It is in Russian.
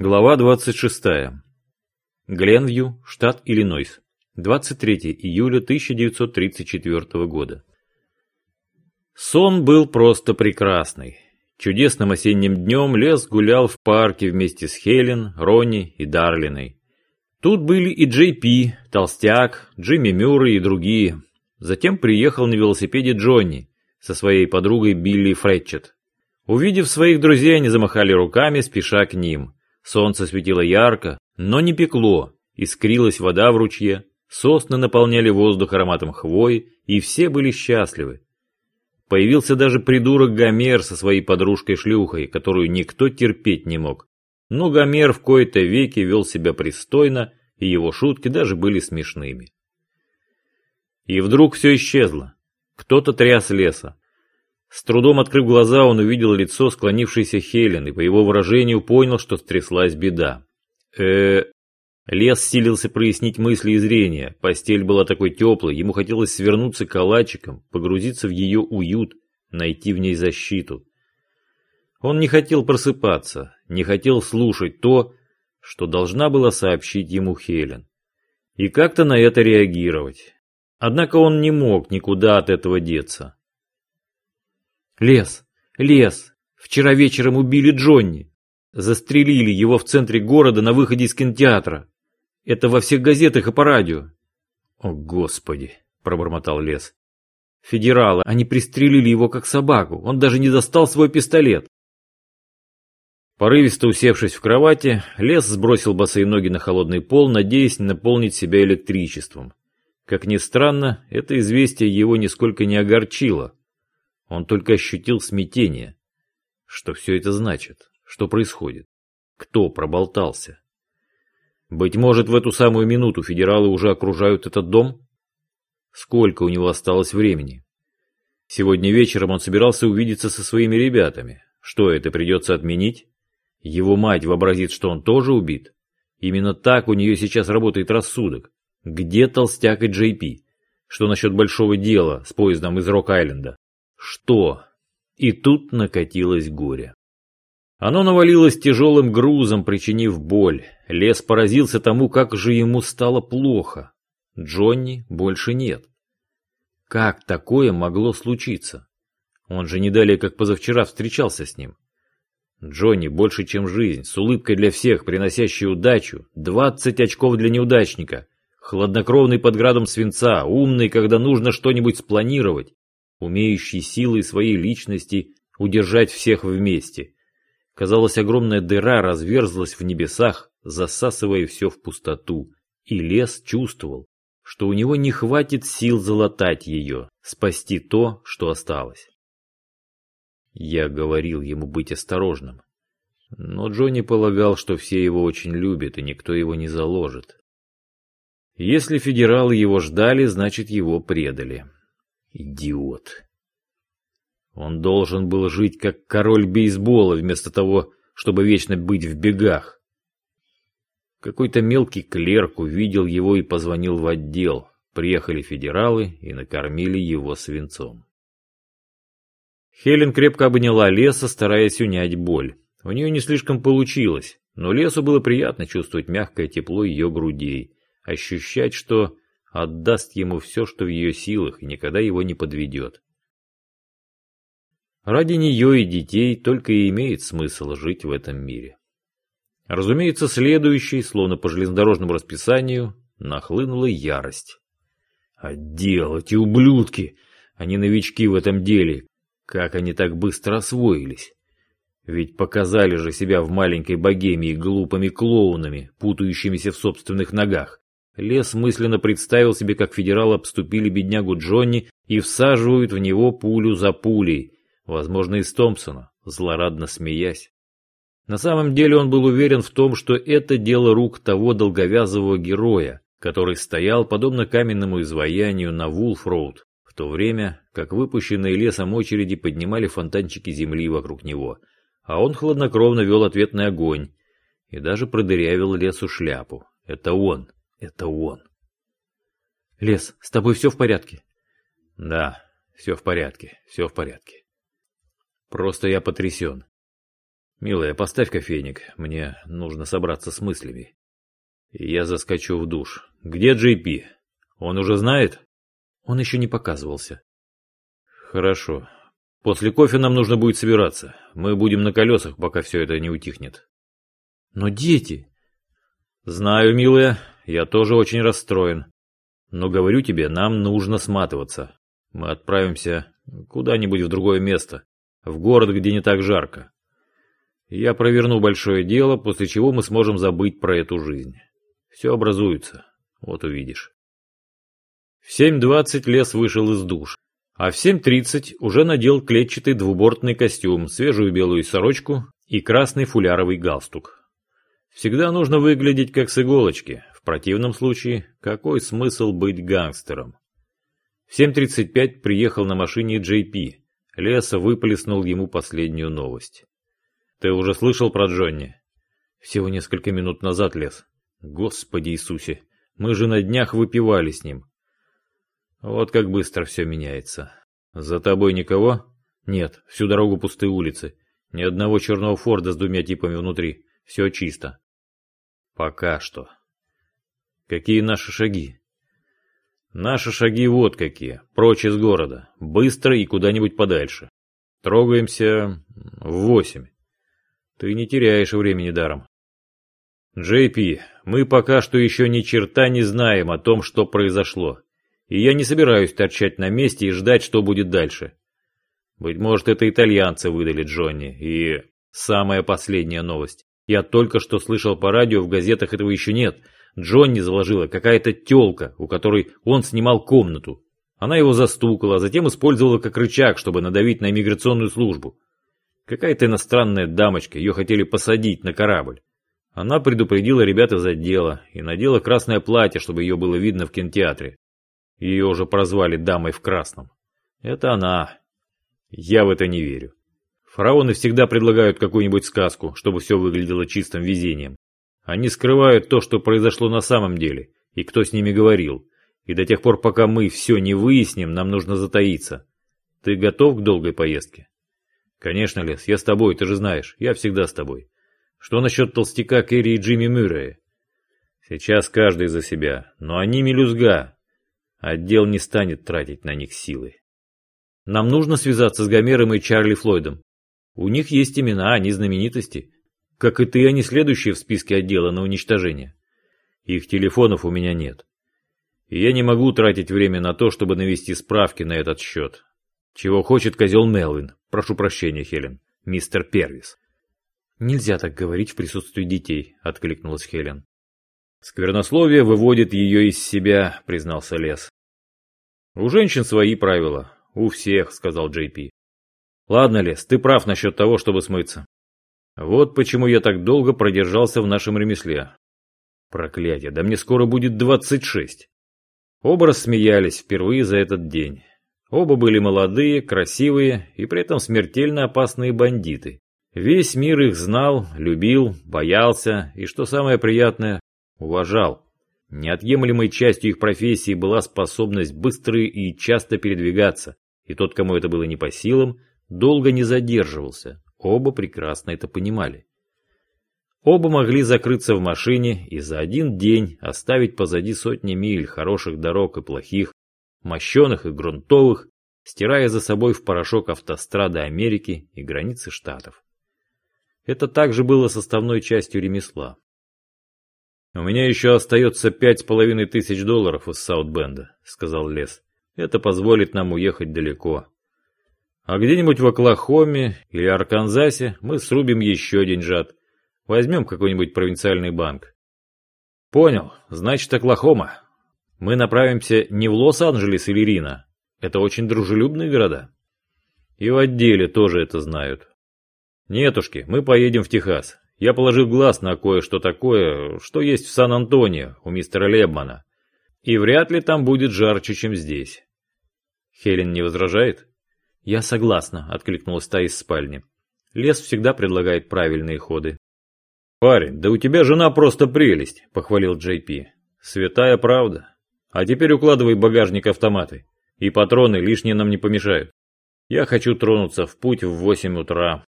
Глава 26. Гленвью, штат Иллинойс. 23 июля 1934 года. Сон был просто прекрасный. Чудесным осенним днем лес гулял в парке вместе с Хелен, Ронни и Дарлиной. Тут были и Джей Пи, Толстяк, Джимми Мюррей и другие. Затем приехал на велосипеде Джонни со своей подругой Билли Фретчет. Увидев своих друзей, они замахали руками, спеша к ним – Солнце светило ярко, но не пекло, искрилась вода в ручье, сосны наполняли воздух ароматом хвои, и все были счастливы. Появился даже придурок Гомер со своей подружкой-шлюхой, которую никто терпеть не мог. Но Гомер в кои-то веки вел себя пристойно, и его шутки даже были смешными. И вдруг все исчезло. Кто-то тряс леса. С трудом открыв глаза, он увидел лицо склонившейся Хелен и по его выражению понял, что стряслась беда. э Лес силился прояснить мысли и зрение. Постель была такой теплой, ему хотелось свернуться калачиком, погрузиться в ее уют, найти в ней защиту. Он не хотел просыпаться, не хотел слушать то, что должна была сообщить ему Хелен. И как-то на это реагировать. Однако он не мог никуда от этого деться. Лес, лес. Вчера вечером убили Джонни. Застрелили его в центре города на выходе из кинотеатра. Это во всех газетах и по радио. О, Господи, пробормотал Лес. Федералы, они пристрелили его как собаку. Он даже не достал свой пистолет. Порывисто усевшись в кровати, Лес сбросил босые ноги на холодный пол, надеясь наполнить себя электричеством. Как ни странно, это известие его нисколько не огорчило. Он только ощутил смятение. Что все это значит? Что происходит? Кто проболтался? Быть может, в эту самую минуту федералы уже окружают этот дом? Сколько у него осталось времени? Сегодня вечером он собирался увидеться со своими ребятами. Что это, придется отменить? Его мать вообразит, что он тоже убит? Именно так у нее сейчас работает рассудок. Где толстяк и Джей Пи? Что насчет большого дела с поездом из Рок-Айленда? Что? И тут накатилось горе. Оно навалилось тяжелым грузом, причинив боль. Лес поразился тому, как же ему стало плохо. Джонни больше нет. Как такое могло случиться? Он же не далее, как позавчера, встречался с ним. Джонни больше, чем жизнь, с улыбкой для всех, приносящей удачу, двадцать очков для неудачника, хладнокровный под градом свинца, умный, когда нужно что-нибудь спланировать, умеющий силой своей личности удержать всех вместе. Казалось, огромная дыра разверзлась в небесах, засасывая все в пустоту, и лес чувствовал, что у него не хватит сил залатать ее, спасти то, что осталось. Я говорил ему быть осторожным. Но Джонни полагал, что все его очень любят, и никто его не заложит. Если федералы его ждали, значит его предали. Идиот. Он должен был жить как король бейсбола, вместо того, чтобы вечно быть в бегах. Какой-то мелкий клерк увидел его и позвонил в отдел. Приехали федералы и накормили его свинцом. Хелен крепко обняла леса, стараясь унять боль. У нее не слишком получилось, но лесу было приятно чувствовать мягкое тепло ее грудей, ощущать, что отдаст ему все, что в ее силах, и никогда его не подведет. Ради нее и детей только и имеет смысл жить в этом мире. Разумеется, следующий, словно по железнодорожному расписанию, нахлынула ярость. Отдел, эти ублюдки! Они новички в этом деле. Как они так быстро освоились? Ведь показали же себя в маленькой богемии глупыми клоунами, путающимися в собственных ногах. Лес мысленно представил себе, как федералы обступили беднягу Джонни и всаживают в него пулю за пулей, возможно, из Томпсона, злорадно смеясь. На самом деле он был уверен в том, что это дело рук того долговязого героя, который стоял, подобно каменному изваянию, на Вулф-Роуд, в то время, как выпущенные лесом очереди поднимали фонтанчики земли вокруг него, а он хладнокровно вел ответный огонь и даже продырявил лесу шляпу. Это он, это он. Лес, с тобой все в порядке? Да, все в порядке, все в порядке. Просто я потрясен. Милая, поставь кофейник, мне нужно собраться с мыслями. Я заскочу в душ. Где Джей Пи? Он уже знает? Он еще не показывался. Хорошо. После кофе нам нужно будет собираться. Мы будем на колесах, пока все это не утихнет. Но дети... Знаю, милая, я тоже очень расстроен. Но говорю тебе, нам нужно сматываться. Мы отправимся куда-нибудь в другое место, в город, где не так жарко. Я проверну большое дело, после чего мы сможем забыть про эту жизнь. Все образуется, вот увидишь. В 7.20 Лес вышел из душ, а в 7.30 уже надел клетчатый двубортный костюм, свежую белую сорочку и красный фуляровый галстук. Всегда нужно выглядеть как с иголочки. Противном случае, какой смысл быть гангстером? В 7.35 приехал на машине Джей Пи. Леса выплеснул ему последнюю новость. «Ты уже слышал про Джонни?» «Всего несколько минут назад, Лес». «Господи Иисусе, мы же на днях выпивали с ним». «Вот как быстро все меняется. За тобой никого?» «Нет, всю дорогу пустые улицы. Ни одного черного Форда с двумя типами внутри. Все чисто. Пока что. Какие наши шаги? Наши шаги вот какие. Прочь из города. Быстро и куда-нибудь подальше. Трогаемся в восемь. Ты не теряешь времени даром. Джей мы пока что еще ни черта не знаем о том, что произошло. И я не собираюсь торчать на месте и ждать, что будет дальше. Быть может, это итальянцы выдали Джонни. И самая последняя новость. Я только что слышал по радио, в газетах этого еще нет. Джонни заложила какая-то телка, у которой он снимал комнату. Она его застукала, а затем использовала как рычаг, чтобы надавить на иммиграционную службу. Какая-то иностранная дамочка, ее хотели посадить на корабль. Она предупредила ребят из отдела и надела красное платье, чтобы ее было видно в кинотеатре. Ее уже прозвали дамой в красном. Это она. Я в это не верю. Фараоны всегда предлагают какую-нибудь сказку, чтобы все выглядело чистым везением. Они скрывают то, что произошло на самом деле, и кто с ними говорил. И до тех пор, пока мы все не выясним, нам нужно затаиться. Ты готов к долгой поездке? Конечно, Лес, я с тобой, ты же знаешь, я всегда с тобой. Что насчет толстяка Керри и Джимми Мюррея? Сейчас каждый за себя, но они мелюзга. Отдел не станет тратить на них силы. Нам нужно связаться с Гомером и Чарли Флойдом. У них есть имена, они знаменитости. Как и ты, они следующие в списке отдела на уничтожение. Их телефонов у меня нет. И я не могу тратить время на то, чтобы навести справки на этот счет. Чего хочет козел Мелвин? Прошу прощения, Хелен. Мистер Первис. Нельзя так говорить в присутствии детей, откликнулась Хелен. Сквернословие выводит ее из себя, признался Лес. У женщин свои правила. У всех, сказал Джей Пи. Ладно, Лес, ты прав насчет того, чтобы смыться. Вот почему я так долго продержался в нашем ремесле. Проклятие, да мне скоро будет двадцать шесть. Оба рассмеялись впервые за этот день. Оба были молодые, красивые и при этом смертельно опасные бандиты. Весь мир их знал, любил, боялся и, что самое приятное, уважал. Неотъемлемой частью их профессии была способность быстро и часто передвигаться, и тот, кому это было не по силам, долго не задерживался, оба прекрасно это понимали. Оба могли закрыться в машине и за один день оставить позади сотни миль хороших дорог и плохих, мощеных и грунтовых, стирая за собой в порошок автострады Америки и границы штатов. Это также было составной частью ремесла. «У меня еще остается пять с половиной тысяч долларов из Саутбенда», — сказал Лес. «Это позволит нам уехать далеко. А где-нибудь в Оклахоме или Арканзасе мы срубим еще деньжат. Возьмем какой-нибудь провинциальный банк. Понял, значит Оклахома. Мы направимся не в Лос-Анджелес или Рино. Это очень дружелюбные города. И в отделе тоже это знают. Нетушки, мы поедем в Техас. Я положил глаз на кое-что такое, что есть в Сан-Антонио у мистера Лебмана. И вряд ли там будет жарче, чем здесь. Хелен не возражает? «Я согласна», — откликнулась та из спальни. Лес всегда предлагает правильные ходы. «Парень, да у тебя жена просто прелесть», — похвалил Джей Пи. «Святая правда. А теперь укладывай багажник автоматы. И патроны лишние нам не помешают. Я хочу тронуться в путь в восемь утра.